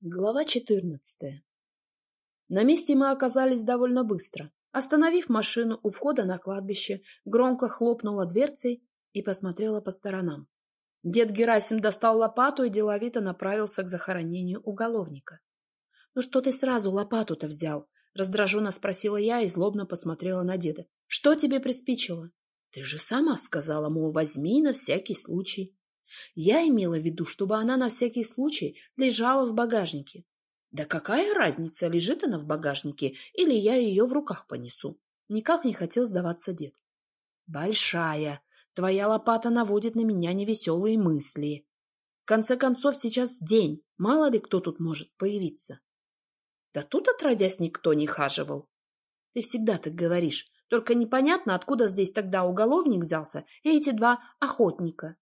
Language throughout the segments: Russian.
Глава 14. На месте мы оказались довольно быстро. Остановив машину у входа на кладбище, громко хлопнула дверцей и посмотрела по сторонам. Дед Герасим достал лопату и деловито направился к захоронению уголовника. — Ну что ты сразу лопату-то взял? — раздраженно спросила я и злобно посмотрела на деда. — Что тебе приспичило? — Ты же сама сказала, мол, возьми на всякий случай. Я имела в виду, чтобы она на всякий случай лежала в багажнике. Да какая разница, лежит она в багажнике или я ее в руках понесу? Никак не хотел сдаваться дед. Большая. Твоя лопата наводит на меня невеселые мысли. В конце концов, сейчас день. Мало ли кто тут может появиться. Да тут, отродясь, никто не хаживал. Ты всегда так говоришь. Только непонятно, откуда здесь тогда уголовник взялся и эти два охотника.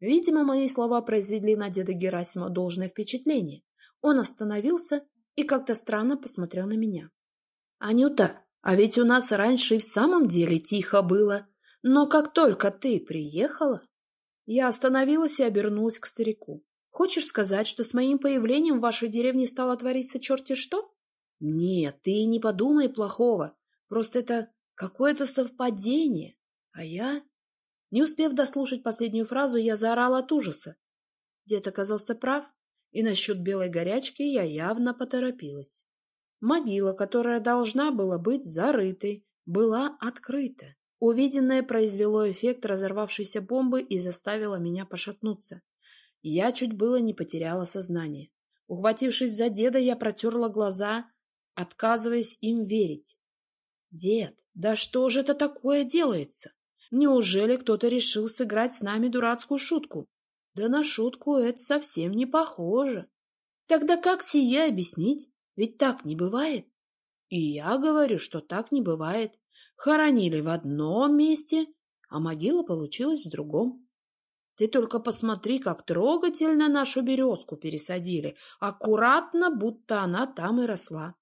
Видимо, мои слова произвели на деда Герасима должное впечатление. Он остановился и как-то странно посмотрел на меня. — Анюта, а ведь у нас раньше и в самом деле тихо было. Но как только ты приехала... Я остановилась и обернулась к старику. Хочешь сказать, что с моим появлением в вашей деревне стало твориться черти что? Нет, ты не подумай плохого. Просто это какое-то совпадение. А я... Не успев дослушать последнюю фразу, я заорала от ужаса. Дед оказался прав, и насчет белой горячки я явно поторопилась. Могила, которая должна была быть зарытой, была открыта. Увиденное произвело эффект разорвавшейся бомбы и заставило меня пошатнуться. Я чуть было не потеряла сознание. Ухватившись за деда, я протерла глаза, отказываясь им верить. «Дед, да что же это такое делается?» Неужели кто-то решил сыграть с нами дурацкую шутку? Да на шутку это совсем не похоже. Тогда как сие объяснить? Ведь так не бывает. И я говорю, что так не бывает. Хоронили в одном месте, а могила получилась в другом. Ты только посмотри, как трогательно нашу березку пересадили, аккуратно, будто она там и росла.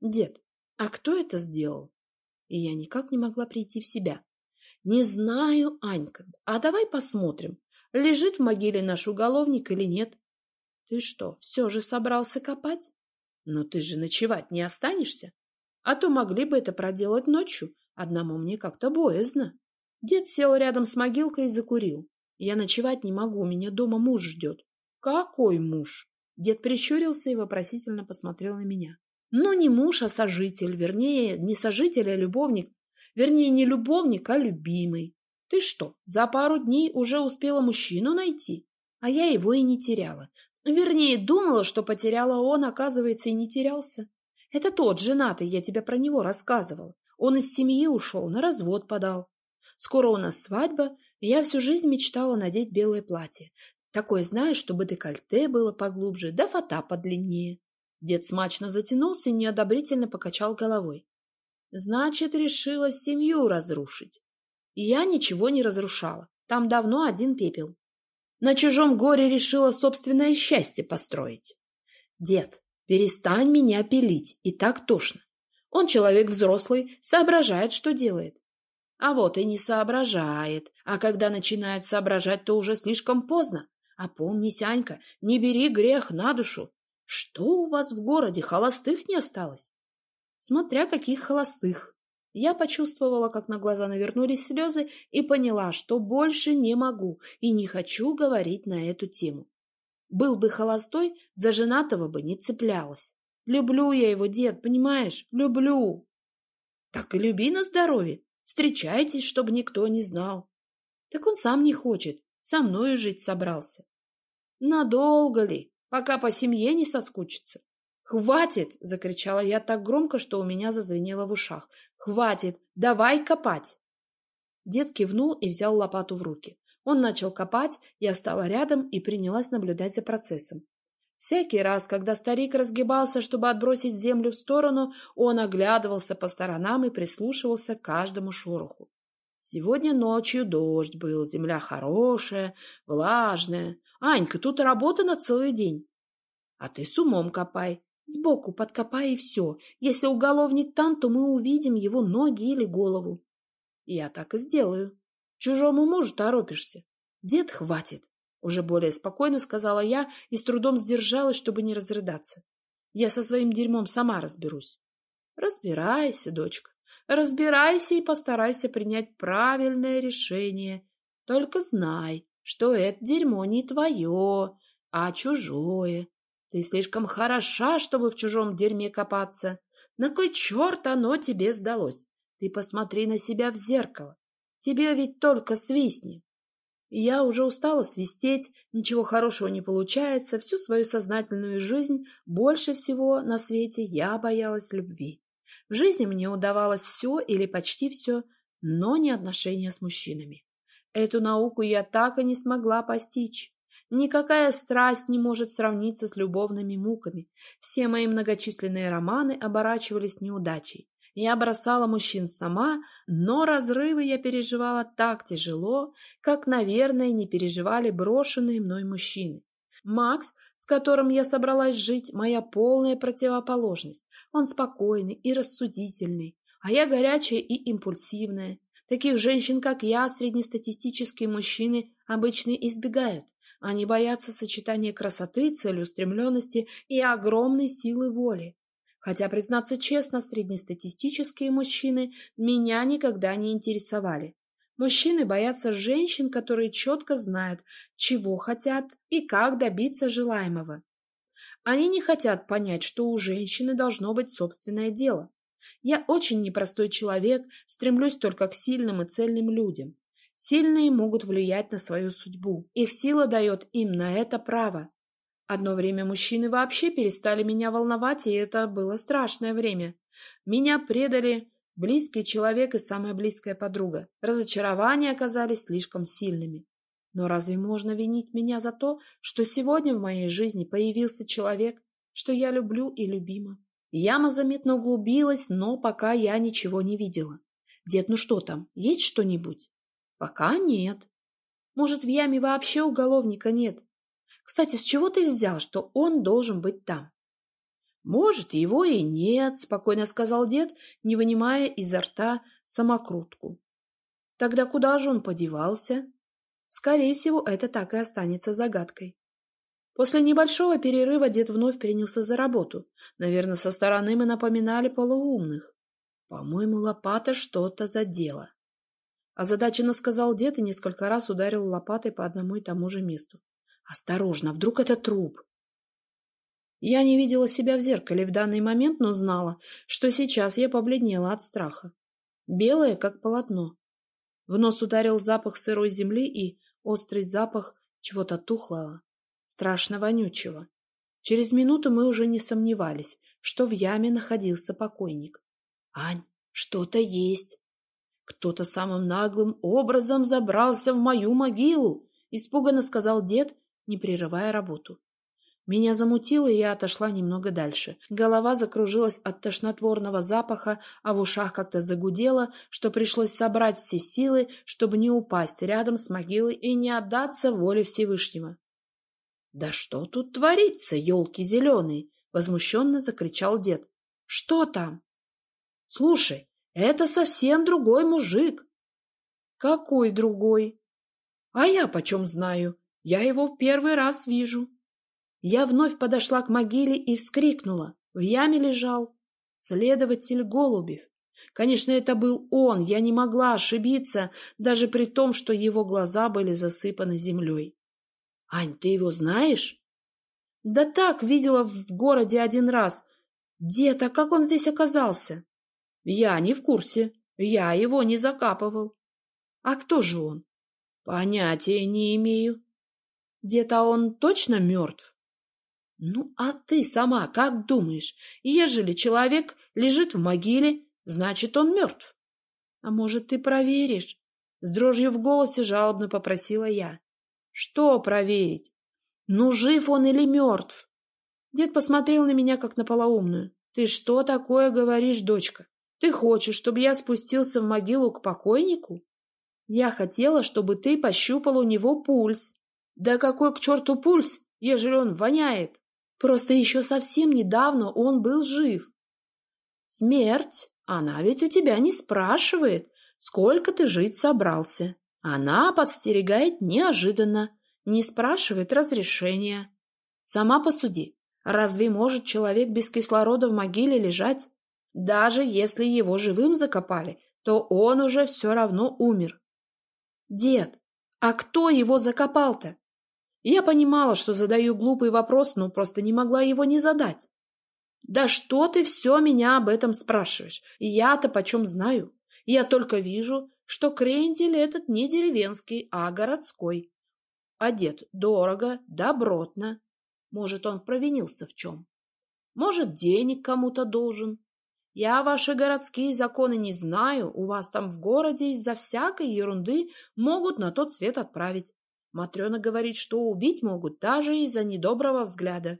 Дед, а кто это сделал? И я никак не могла прийти в себя. Не знаю, Анька. А давай посмотрим, лежит в могиле наш уголовник или нет. Ты что, все же собрался копать? Но ты же ночевать не останешься. А то могли бы это проделать ночью. Одному мне как-то боязно. Дед сел рядом с могилкой и закурил. Я ночевать не могу, меня дома муж ждет. Какой муж? Дед прищурился и вопросительно посмотрел на меня. Ну, не муж, а сожитель. Вернее, не сожитель, а любовник. Вернее, не любовник, а любимый. Ты что, за пару дней уже успела мужчину найти? А я его и не теряла. Вернее, думала, что потеряла он, оказывается, и не терялся. Это тот женатый, я тебе про него рассказывала. Он из семьи ушел, на развод подал. Скоро у нас свадьба, и я всю жизнь мечтала надеть белое платье. Такое, знаешь, чтобы декольте было поглубже, да фата подлиннее. Дед смачно затянулся и неодобрительно покачал головой. Значит, решила семью разрушить. И я ничего не разрушала. Там давно один пепел. На чужом горе решила собственное счастье построить. Дед, перестань меня пилить, и так тошно. Он человек взрослый, соображает, что делает. А вот и не соображает. А когда начинает соображать, то уже слишком поздно. А помни, Анька, не бери грех на душу. Что у вас в городе, холостых не осталось? Смотря каких холостых. Я почувствовала, как на глаза навернулись слезы и поняла, что больше не могу и не хочу говорить на эту тему. Был бы холостой, за женатого бы не цеплялась. Люблю я его, дед, понимаешь? Люблю. Так и люби на здоровье. Встречайтесь, чтобы никто не знал. Так он сам не хочет, со мною жить собрался. Надолго ли, пока по семье не соскучится? «Хватит!» — закричала я так громко, что у меня зазвенело в ушах. «Хватит! Давай копать!» Дед кивнул и взял лопату в руки. Он начал копать, я стала рядом и принялась наблюдать за процессом. Всякий раз, когда старик разгибался, чтобы отбросить землю в сторону, он оглядывался по сторонам и прислушивался к каждому шороху. Сегодня ночью дождь был, земля хорошая, влажная. Анька, тут работа на целый день. А ты с умом копай. Сбоку подкопай и все. Если уголовник там, то мы увидим его ноги или голову. Я так и сделаю. Чужому мужу торопишься. Дед хватит. Уже более спокойно сказала я и с трудом сдержалась, чтобы не разрыдаться. Я со своим дерьмом сама разберусь. Разбирайся, дочка. Разбирайся и постарайся принять правильное решение. Только знай, что это дерьмо не твое, а чужое. Ты слишком хороша, чтобы в чужом дерьме копаться. На кой черт оно тебе сдалось? Ты посмотри на себя в зеркало. Тебе ведь только свистни. я уже устала свистеть, ничего хорошего не получается, всю свою сознательную жизнь больше всего на свете я боялась любви. В жизни мне удавалось все или почти все, но не отношения с мужчинами. Эту науку я так и не смогла постичь. Никакая страсть не может сравниться с любовными муками. Все мои многочисленные романы оборачивались неудачей. Я бросала мужчин сама, но разрывы я переживала так тяжело, как, наверное, не переживали брошенные мной мужчины. Макс, с которым я собралась жить, моя полная противоположность. Он спокойный и рассудительный, а я горячая и импульсивная. Таких женщин, как я, среднестатистические мужчины обычно избегают. Они боятся сочетания красоты, целеустремленности и огромной силы воли. Хотя, признаться честно, среднестатистические мужчины меня никогда не интересовали. Мужчины боятся женщин, которые четко знают, чего хотят и как добиться желаемого. Они не хотят понять, что у женщины должно быть собственное дело. Я очень непростой человек, стремлюсь только к сильным и цельным людям. Сильные могут влиять на свою судьбу. Их сила дает им на это право. Одно время мужчины вообще перестали меня волновать, и это было страшное время. Меня предали близкий человек и самая близкая подруга. Разочарования оказались слишком сильными. Но разве можно винить меня за то, что сегодня в моей жизни появился человек, что я люблю и любима? Яма заметно углубилась, но пока я ничего не видела. Дед, ну что там, есть что-нибудь? Пока нет. Может, в яме вообще уголовника нет? Кстати, с чего ты взял, что он должен быть там? Может, его и нет, спокойно сказал дед, не вынимая изо рта самокрутку. Тогда куда же он подевался? Скорее всего, это так и останется загадкой. После небольшого перерыва дед вновь принялся за работу. Наверное, со стороны мы напоминали полуумных. По-моему, лопата что-то задела. Озадаченно сказал дед и несколько раз ударил лопатой по одному и тому же месту. «Осторожно, вдруг это труп!» Я не видела себя в зеркале в данный момент, но знала, что сейчас я побледнела от страха. Белое, как полотно. В нос ударил запах сырой земли и острый запах чего-то тухлого страшно вонючего. Через минуту мы уже не сомневались, что в яме находился покойник. «Ань, что-то есть!» «Кто-то самым наглым образом забрался в мою могилу!» — испуганно сказал дед, не прерывая работу. Меня замутило, и я отошла немного дальше. Голова закружилась от тошнотворного запаха, а в ушах как-то загудело, что пришлось собрать все силы, чтобы не упасть рядом с могилой и не отдаться воле Всевышнего. «Да что тут творится, елки зеленые?» — возмущенно закричал дед. «Что там?» «Слушай, это совсем другой мужик». «Какой другой?» «А я почем знаю? Я его в первый раз вижу». Я вновь подошла к могиле и вскрикнула. В яме лежал следователь Голубев. Конечно, это был он, я не могла ошибиться, даже при том, что его глаза были засыпаны землей. Ань, ты его знаешь? Да так, видела в городе один раз. Дед, а как он здесь оказался? Я не в курсе. Я его не закапывал. А кто же он? Понятия не имею. Дед, а он точно мертв? Ну, а ты сама как думаешь? Ежели человек лежит в могиле, значит, он мертв. А может, ты проверишь? С дрожью в голосе жалобно попросила я. Что проверить? Ну, жив он или мертв? Дед посмотрел на меня, как на полоумную. Ты что такое говоришь, дочка? Ты хочешь, чтобы я спустился в могилу к покойнику? Я хотела, чтобы ты пощупал у него пульс. Да какой к черту пульс, ежели он воняет? Просто еще совсем недавно он был жив. Смерть, она ведь у тебя не спрашивает, сколько ты жить собрался. Она подстерегает неожиданно. не спрашивает разрешения. Сама посуди, разве может человек без кислорода в могиле лежать? Даже если его живым закопали, то он уже все равно умер. Дед, а кто его закопал-то? Я понимала, что задаю глупый вопрос, но просто не могла его не задать. Да что ты все меня об этом спрашиваешь? Я-то почем знаю? Я только вижу, что крендель этот не деревенский, а городской. Одет дорого, добротно. Может, он провинился в чем? Может, денег кому-то должен? Я ваши городские законы не знаю, у вас там в городе из-за всякой ерунды могут на тот свет отправить. Матрена говорит, что убить могут даже из-за недоброго взгляда.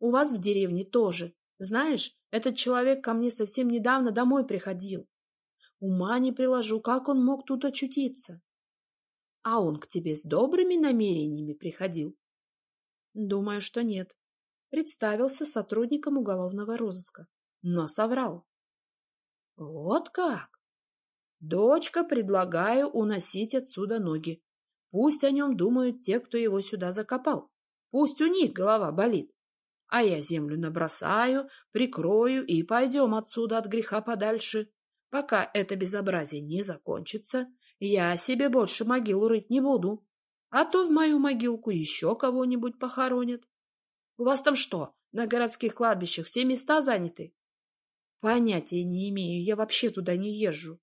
У вас в деревне тоже. Знаешь, этот человек ко мне совсем недавно домой приходил. Ума не приложу, как он мог тут очутиться. А он к тебе с добрыми намерениями приходил? Думаю, что нет. Представился сотрудником уголовного розыска, но соврал. Вот как? Дочка, предлагаю уносить отсюда ноги. Пусть о нем думают те, кто его сюда закопал. Пусть у них голова болит а я землю набросаю, прикрою и пойдем отсюда от греха подальше. Пока это безобразие не закончится, я себе больше могилу рыть не буду. А то в мою могилку еще кого-нибудь похоронят. У вас там что, на городских кладбищах все места заняты? Понятия не имею, я вообще туда не езжу.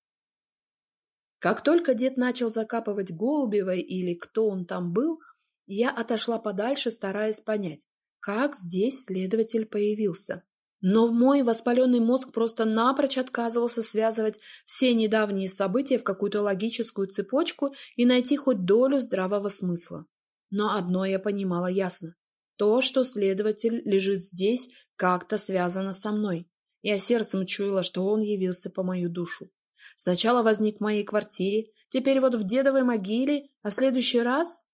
Как только дед начал закапывать Голубевой или кто он там был, я отошла подальше, стараясь понять, как здесь следователь появился. Но мой воспаленный мозг просто напрочь отказывался связывать все недавние события в какую-то логическую цепочку и найти хоть долю здравого смысла. Но одно я понимала ясно. То, что следователь лежит здесь, как-то связано со мной. Я сердцем чуяла, что он явился по мою душу. Сначала возник в моей квартире, теперь вот в дедовой могиле, а в следующий раз...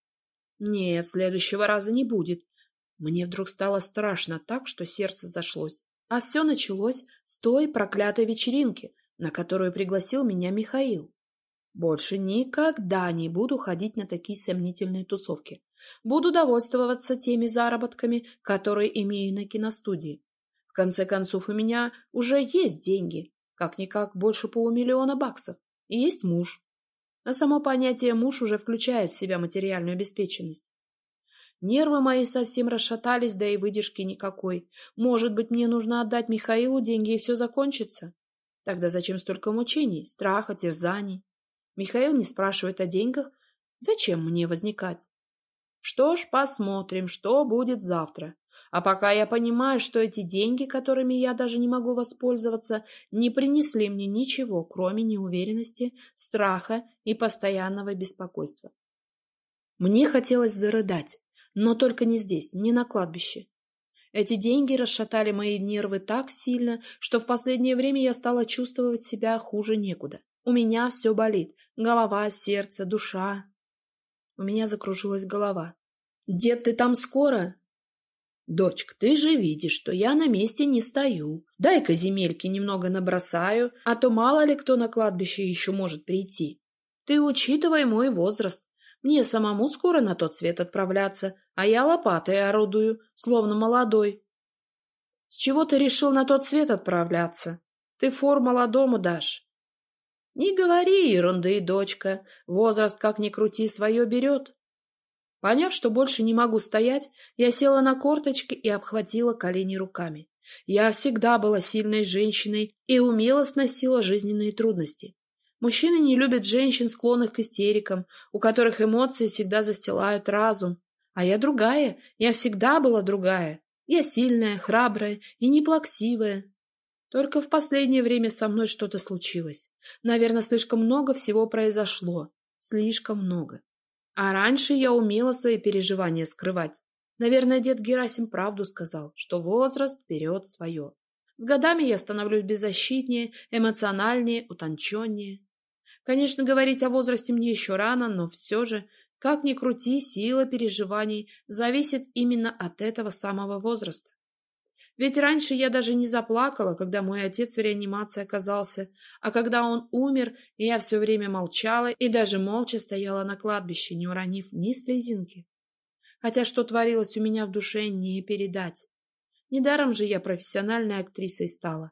Нет, следующего раза не будет. Мне вдруг стало страшно так, что сердце зашлось. А все началось с той проклятой вечеринки, на которую пригласил меня Михаил. Больше никогда не буду ходить на такие сомнительные тусовки. Буду довольствоваться теми заработками, которые имею на киностудии. Конце концов, у меня уже есть деньги, как-никак больше полумиллиона баксов, и есть муж. А само понятие «муж» уже включает в себя материальную обеспеченность. Нервы мои совсем расшатались, да и выдержки никакой. Может быть, мне нужно отдать Михаилу деньги, и все закончится? Тогда зачем столько мучений, страха, терзаний? Михаил не спрашивает о деньгах. Зачем мне возникать? Что ж, посмотрим, что будет завтра. А пока я понимаю, что эти деньги, которыми я даже не могу воспользоваться, не принесли мне ничего, кроме неуверенности, страха и постоянного беспокойства. Мне хотелось зарыдать, но только не здесь, не на кладбище. Эти деньги расшатали мои нервы так сильно, что в последнее время я стала чувствовать себя хуже некуда. У меня все болит. Голова, сердце, душа. У меня закружилась голова. «Дед, ты там скоро?» «Дочка, ты же видишь, что я на месте не стою. Дай-ка земельки немного набросаю, а то мало ли кто на кладбище еще может прийти. Ты учитывай мой возраст. Мне самому скоро на тот свет отправляться, а я лопатой орудую, словно молодой. С чего ты решил на тот свет отправляться? Ты фор молодому дашь. Не говори ерунды, дочка, возраст, как ни крути, свое берет. Поняв, что больше не могу стоять, я села на корточки и обхватила колени руками. Я всегда была сильной женщиной и умело сносила жизненные трудности. Мужчины не любят женщин, склонных к истерикам, у которых эмоции всегда застилают разум. А я другая, я всегда была другая. Я сильная, храбрая и неплаксивая. Только в последнее время со мной что-то случилось. Наверное, слишком много всего произошло. Слишком много. А раньше я умела свои переживания скрывать. Наверное, дед Герасим правду сказал, что возраст берет свое. С годами я становлюсь беззащитнее, эмоциональнее, утонченнее. Конечно, говорить о возрасте мне еще рано, но все же, как ни крути, сила переживаний зависит именно от этого самого возраста. Ведь раньше я даже не заплакала, когда мой отец в реанимации оказался, а когда он умер, я все время молчала и даже молча стояла на кладбище, не уронив ни слезинки. Хотя что творилось у меня в душе, не передать. Недаром же я профессиональной актрисой стала.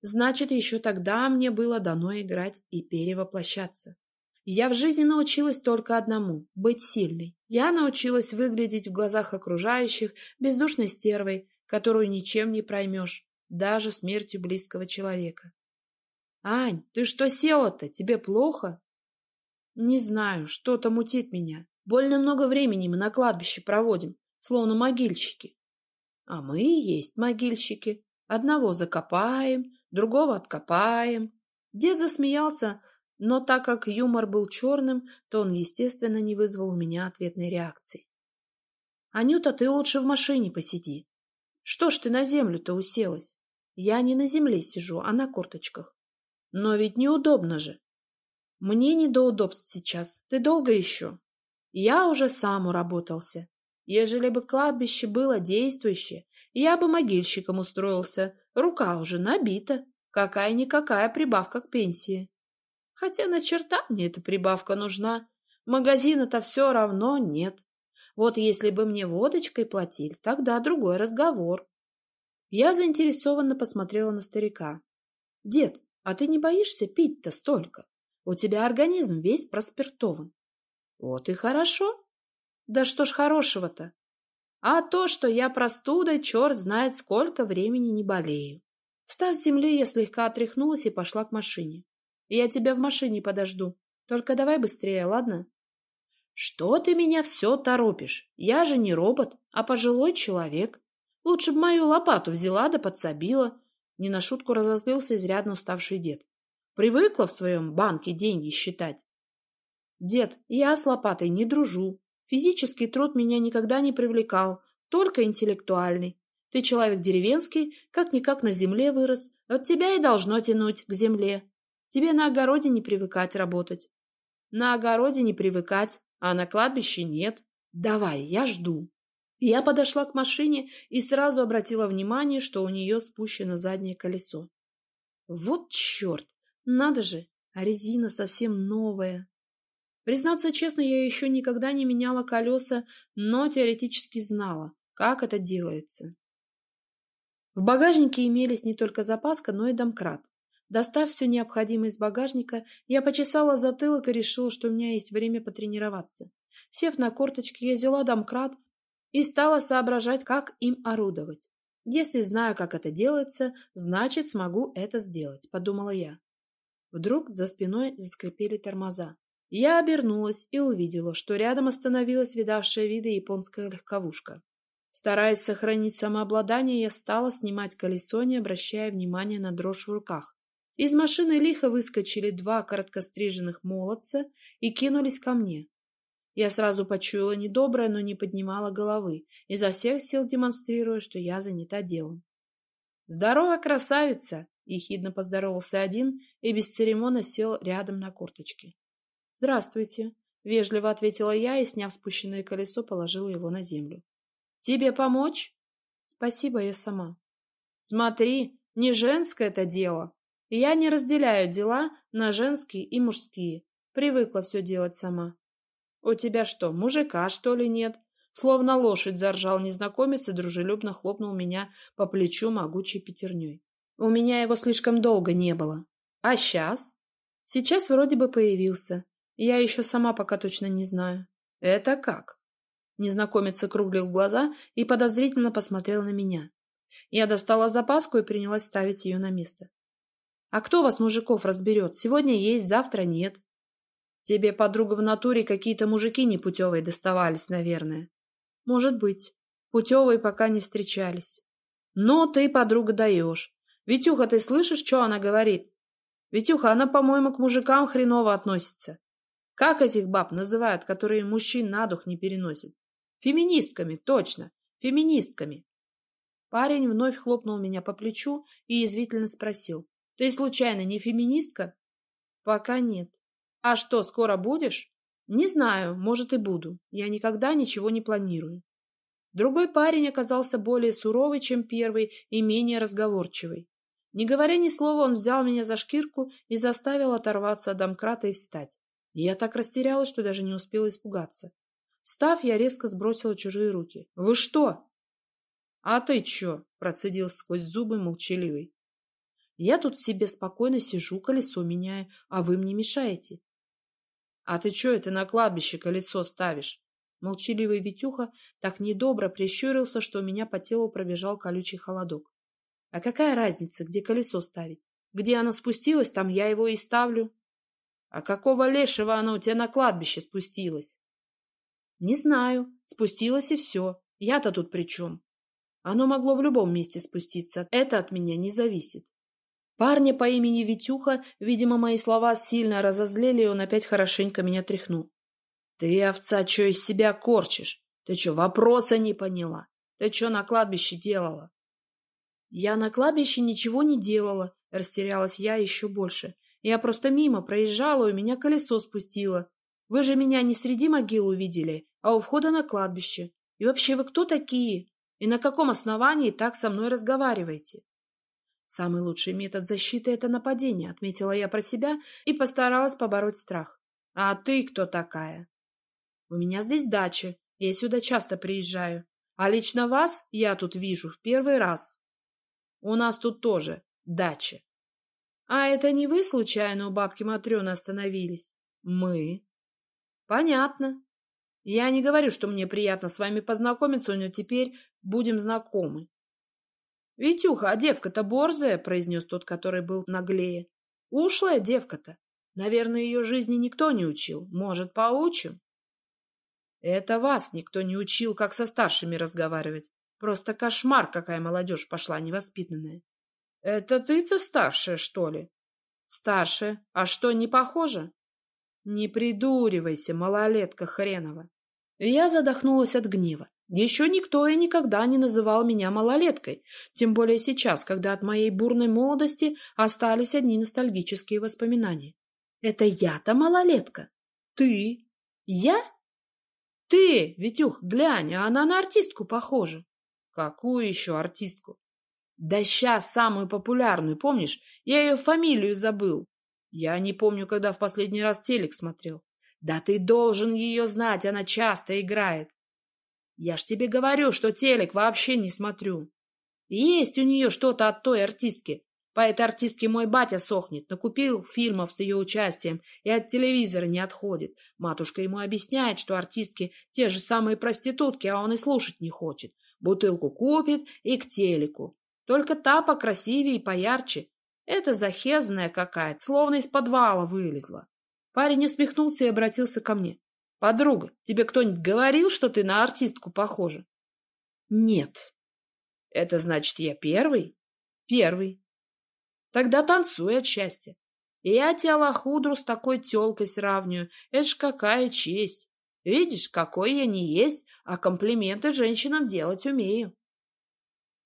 Значит, еще тогда мне было дано играть и перевоплощаться. Я в жизни научилась только одному — быть сильной. Я научилась выглядеть в глазах окружающих бездушной стервой, которую ничем не проймешь, даже смертью близкого человека. — Ань, ты что села-то? Тебе плохо? — Не знаю, что-то мутит меня. Больно много времени мы на кладбище проводим, словно могильщики. А мы и есть могильщики. Одного закопаем, другого откопаем. Дед засмеялся, но так как юмор был черным, то он, естественно, не вызвал у меня ответной реакции. «Анюта, ты лучше в машине посиди. Что ж ты на землю-то уселась? Я не на земле сижу, а на корточках. Но ведь неудобно же. Мне не до удобств сейчас. Ты долго еще? Я уже сам уработался. Ежели бы кладбище было действующее, я бы могильщиком устроился. Рука уже набита. Какая-никакая прибавка к пенсии. Хотя на черта мне эта прибавка нужна. Магазина-то все равно нет. Вот если бы мне водочкой платили, тогда другой разговор. Я заинтересованно посмотрела на старика. — Дед, а ты не боишься пить-то столько? У тебя организм весь проспиртован. — Вот и хорошо. Да что ж хорошего-то? А то, что я простудой, черт знает сколько времени не болею. Встав с земли, я слегка отряхнулась и пошла к машине. Я тебя в машине подожду. Только давай быстрее, ладно? Что ты меня все торопишь? Я же не робот, а пожилой человек. Лучше бы мою лопату взяла да подсобила. Не на шутку разозлился изрядно уставший дед. Привыкла в своем банке деньги считать. Дед, я с лопатой не дружу. Физический труд меня никогда не привлекал, только интеллектуальный. Ты человек деревенский, как-никак на земле вырос, от тебя и должно тянуть к земле. Тебе на огороде не привыкать работать. На огороде не привыкать, а на кладбище нет. Давай, я жду. Я подошла к машине и сразу обратила внимание, что у нее спущено заднее колесо. Вот черт! Надо же, а резина совсем новая. Признаться честно, я еще никогда не меняла колеса, но теоретически знала, как это делается. В багажнике имелись не только запаска, но и домкрат. Достав все необходимое из багажника, я почесала затылок и решила, что у меня есть время потренироваться. Сев на корточки, я взяла домкрат и стала соображать, как им орудовать. Если знаю, как это делается, значит, смогу это сделать, подумала я. Вдруг за спиной заскрипели тормоза. Я обернулась и увидела, что рядом остановилась видавшая виды японская легковушка. Стараясь сохранить самообладание, я стала снимать колесо, не обращая внимания на дрожь в руках. Из машины лихо выскочили два короткостриженных молодца и кинулись ко мне. Я сразу почуяла недоброе, но не поднимала головы, изо всех сил демонстрируя, что я занята делом. «Здорово, красавица!» — ехидно поздоровался один и бесцеремонно сел рядом на корточки. «Здравствуйте», — вежливо ответила я и, сняв спущенное колесо, положила его на землю. «Тебе помочь?» «Спасибо, я сама». «Смотри, не женское это дело. Я не разделяю дела на женские и мужские. Привыкла все делать сама». «У тебя что, мужика, что ли, нет?» Словно лошадь заржал незнакомец и дружелюбно хлопнул меня по плечу могучей пятерней. У меня его слишком долго не было. А сейчас? Сейчас вроде бы появился. Я еще сама пока точно не знаю. Это как? Незнакомец округлил глаза и подозрительно посмотрел на меня. Я достала запаску и принялась ставить ее на место. А кто вас, мужиков, разберет? Сегодня есть, завтра нет. Тебе, подруга, в натуре какие-то мужики непутевые доставались, наверное. Может быть. Путевые пока не встречались. Но ты, подруга, даешь. Витюха, ты слышишь, что она говорит? Витюха, она, по-моему, к мужикам хреново относится. Как этих баб называют, которые мужчин на дух не переносят? Феминистками, точно, феминистками. Парень вновь хлопнул меня по плечу и язвительно спросил. Ты случайно не феминистка? Пока нет. А что, скоро будешь? Не знаю, может и буду. Я никогда ничего не планирую. Другой парень оказался более суровый, чем первый, и менее разговорчивый. Не говоря ни слова, он взял меня за шкирку и заставил оторваться от домкрата и встать. Я так растерялась, что даже не успела испугаться. Встав, я резко сбросила чужие руки. «Вы что?» «А ты чё?» — процедил сквозь зубы молчаливый. «Я тут себе спокойно сижу, колесо меняю, а вы мне мешаете». «А ты чё это на кладбище колесо ставишь?» Молчаливый Витюха так недобро прищурился, что у меня по телу пробежал колючий холодок. «А какая разница, где колесо ставить? Где оно спустилось, там я его и ставлю». «А какого лешего оно у тебя на кладбище спустилось?» «Не знаю. Спустилось и все. Я-то тут при чем?» «Оно могло в любом месте спуститься. Это от меня не зависит». Парня по имени Витюха, видимо, мои слова сильно разозлили, и он опять хорошенько меня тряхнул. «Ты, овца, что из себя корчишь? Ты что, вопроса не поняла? Ты что на кладбище делала?» «Я на кладбище ничего не делала», — растерялась я еще больше. «Я просто мимо проезжала, у меня колесо спустило. Вы же меня не среди могил увидели, а у входа на кладбище. И вообще вы кто такие? И на каком основании так со мной разговариваете?» «Самый лучший метод защиты — это нападение», — отметила я про себя и постаралась побороть страх. «А ты кто такая?» У меня здесь дача, я сюда часто приезжаю. А лично вас я тут вижу в первый раз. У нас тут тоже дача. А это не вы случайно у бабки Матрёны остановились? Мы. Понятно. Я не говорю, что мне приятно с вами познакомиться, но теперь будем знакомы. Витюха, а девка-то борзая, произнес тот, который был наглее. Ушлая девка-то. Наверное, ее жизни никто не учил. Может, поучим? Это вас никто не учил, как со старшими разговаривать. Просто кошмар, какая молодежь пошла невоспитанная. Это ты-то старшая, что ли? Старшая. А что, не похоже? Не придуривайся, малолетка хренова. Я задохнулась от гнева. Еще никто и никогда не называл меня малолеткой, тем более сейчас, когда от моей бурной молодости остались одни ностальгические воспоминания. Это я-то малолетка? Ты? Я? Ты, Витюх, глянь, а она на артистку похожа. Какую еще артистку? Да сейчас самую популярную, помнишь? Я ее фамилию забыл. Я не помню, когда в последний раз телек смотрел. Да ты должен ее знать, она часто играет. Я ж тебе говорю, что телек вообще не смотрю. Есть у нее что-то от той артистки. По этой артистке мой батя сохнет, накупил фильмов с ее участием и от телевизора не отходит. Матушка ему объясняет, что артистки те же самые проститутки, а он и слушать не хочет. Бутылку купит и к телеку. Только та покрасивее и поярче. Это захезная какая-то, словно из подвала вылезла. Парень усмехнулся и обратился ко мне. «Подруга, тебе кто-нибудь говорил, что ты на артистку похожа?» «Нет». «Это значит, я первый?» «Первый. Тогда танцуй от счастья. Я тебя лохудру с такой тёлкой сравню. Это ж какая честь. Видишь, какой я не есть, а комплименты женщинам делать умею.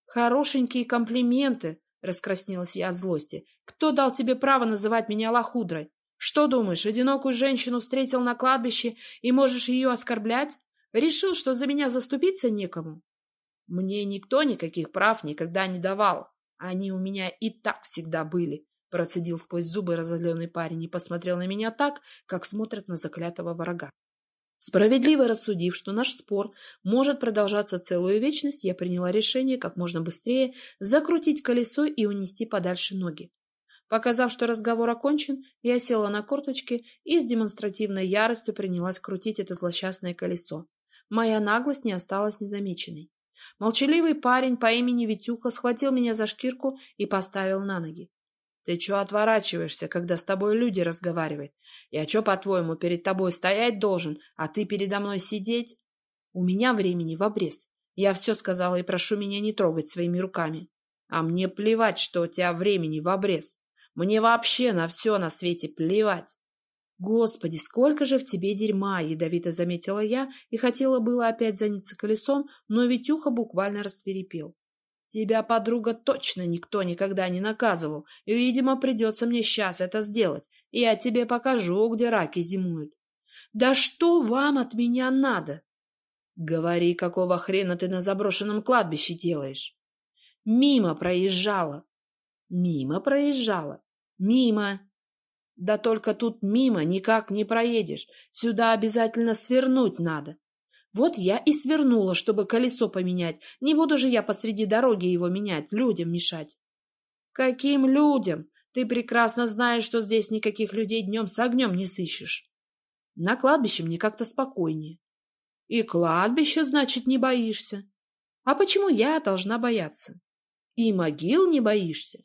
Хорошенькие комплименты, раскраснелась я от злости. Кто дал тебе право называть меня лохудрой? Что думаешь, одинокую женщину встретил на кладбище и можешь ее оскорблять? Решил, что за меня заступиться некому? Мне никто никаких прав никогда не давал. Они у меня и так всегда были, процедил сквозь зубы разозленный парень и посмотрел на меня так, как смотрят на заклятого врага. Справедливо рассудив, что наш спор может продолжаться целую вечность, я приняла решение как можно быстрее закрутить колесо и унести подальше ноги. Показав, что разговор окончен, я села на корточки и с демонстративной яростью принялась крутить это злосчастное колесо. Моя наглость не осталась незамеченной. Молчаливый парень по имени Витюха схватил меня за шкирку и поставил на ноги. Ты чё отворачиваешься, когда с тобой люди разговаривают? Я чё, по-твоему, перед тобой стоять должен, а ты передо мной сидеть? У меня времени в обрез. Я все сказала и прошу меня не трогать своими руками. А мне плевать, что у тебя времени в обрез. Мне вообще на все на свете плевать. «Господи, сколько же в тебе дерьма!» — ядовито заметила я и хотела было опять заняться колесом, но Витюха буквально расцвирепел. «Тебя, подруга, точно никто никогда не наказывал, и, видимо, придется мне сейчас это сделать. Я тебе покажу, где раки зимуют». «Да что вам от меня надо?» «Говори, какого хрена ты на заброшенном кладбище делаешь?» «Мимо проезжала». «Мимо проезжала». «Мимо. Да только тут мимо никак не проедешь. Сюда обязательно свернуть надо. Вот я и свернула, чтобы колесо поменять. Не буду же я посреди дороги его менять, людям мешать. Каким людям? Ты прекрасно знаешь, что здесь никаких людей днем с огнем не сыщешь. На кладбище мне как-то спокойнее. И кладбище, значит, не боишься. А почему я должна бояться? И могил не боишься?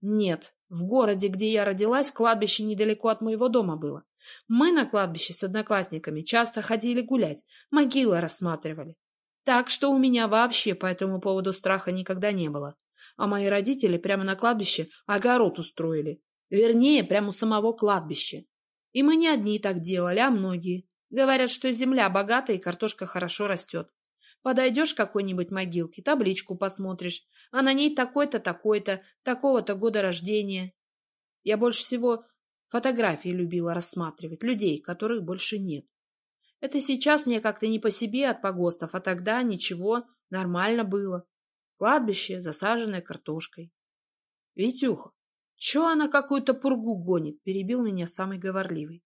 Нет, в городе, где я родилась, кладбище недалеко от моего дома было. Мы на кладбище с одноклассниками часто ходили гулять, могилы рассматривали. Так что у меня вообще по этому поводу страха никогда не было. А мои родители прямо на кладбище огород устроили. Вернее, прямо у самого кладбища. И мы не одни так делали, а многие. Говорят, что земля богатая и картошка хорошо растет. Подойдешь к какой-нибудь могилке, табличку посмотришь, а на ней такой-то, такой-то, такого-то года рождения. Я больше всего фотографии любила рассматривать, людей, которых больше нет. Это сейчас мне как-то не по себе от погостов, а тогда ничего, нормально было. Кладбище, засаженное картошкой. — Витюха, чё она какую-то пургу гонит? — перебил меня самый говорливый.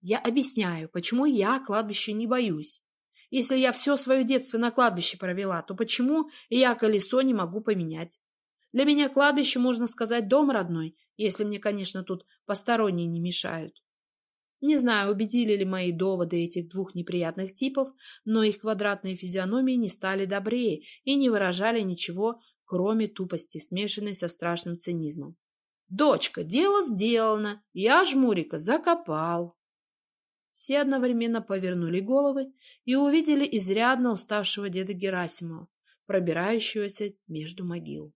Я объясняю, почему я кладбище не боюсь. Если я все свое детство на кладбище провела, то почему я колесо не могу поменять? Для меня кладбище, можно сказать, дом родной, если мне, конечно, тут посторонние не мешают. Не знаю, убедили ли мои доводы этих двух неприятных типов, но их квадратные физиономии не стали добрее и не выражали ничего, кроме тупости, смешанной со страшным цинизмом. «Дочка, дело сделано, я жмурика закопал». Все одновременно повернули головы и увидели изрядно уставшего деда Герасимова, пробирающегося между могил.